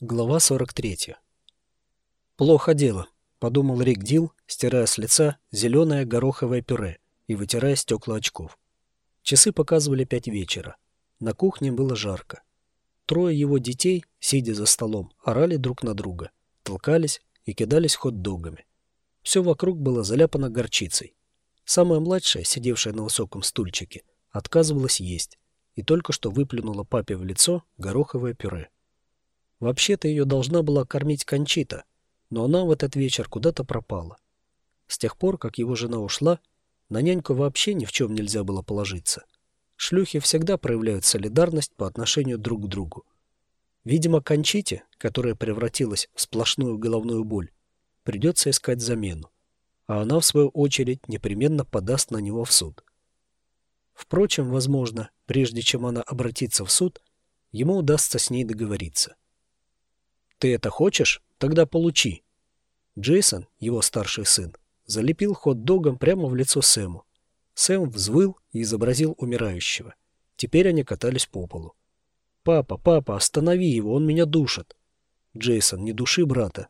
Глава 43. «Плохо дело», — подумал Рик Дил, стирая с лица зеленое гороховое пюре и вытирая стекла очков. Часы показывали пять вечера. На кухне было жарко. Трое его детей, сидя за столом, орали друг на друга, толкались и кидались хот-догами. Все вокруг было заляпано горчицей. Самая младшая, сидевшая на высоком стульчике, отказывалась есть и только что выплюнула папе в лицо гороховое пюре. Вообще-то ее должна была кормить Кончита, но она в этот вечер куда-то пропала. С тех пор, как его жена ушла, на няньку вообще ни в чем нельзя было положиться. Шлюхи всегда проявляют солидарность по отношению друг к другу. Видимо, Кончите, которая превратилась в сплошную головную боль, придется искать замену, а она, в свою очередь, непременно подаст на него в суд. Впрочем, возможно, прежде чем она обратится в суд, ему удастся с ней договориться. Ты это хочешь? Тогда получи. Джейсон, его старший сын, залепил хот-догом прямо в лицо Сэму. Сэм взвыл и изобразил умирающего. Теперь они катались по полу. «Папа, папа, останови его, он меня душит!» «Джейсон, не души брата!»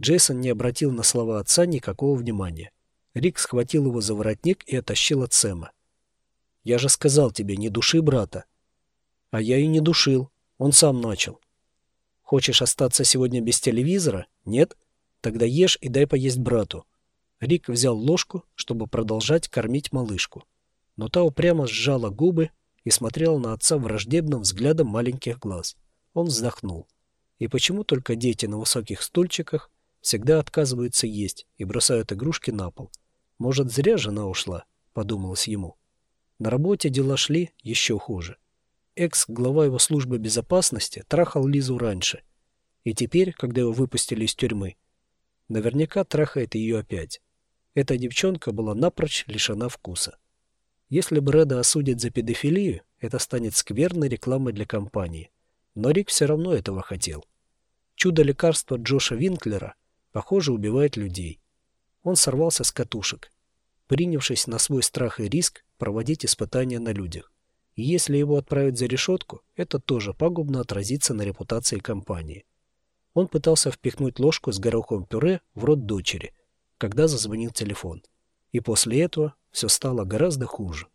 Джейсон не обратил на слова отца никакого внимания. Рик схватил его за воротник и оттащил от Сэма. «Я же сказал тебе, не души брата!» «А я и не душил. Он сам начал. Хочешь остаться сегодня без телевизора? Нет? Тогда ешь и дай поесть брату. Рик взял ложку, чтобы продолжать кормить малышку. Но та упрямо сжала губы и смотрела на отца враждебным взглядом маленьких глаз. Он вздохнул. И почему только дети на высоких стульчиках всегда отказываются есть и бросают игрушки на пол? Может, зря жена ушла, подумалось ему. На работе дела шли еще хуже. Экс-глава его службы безопасности трахал Лизу раньше. И теперь, когда его выпустили из тюрьмы, наверняка трахает ее опять. Эта девчонка была напрочь лишена вкуса. Если Брэда осудят за педофилию, это станет скверной рекламой для компании. Но Рик все равно этого хотел. Чудо-лекарство Джоша Винклера, похоже, убивает людей. Он сорвался с катушек, принявшись на свой страх и риск проводить испытания на людях. И если его отправят за решетку, это тоже пагубно отразится на репутации компании. Он пытался впихнуть ложку с гороховым пюре в рот дочери, когда зазвонил телефон. И после этого все стало гораздо хуже.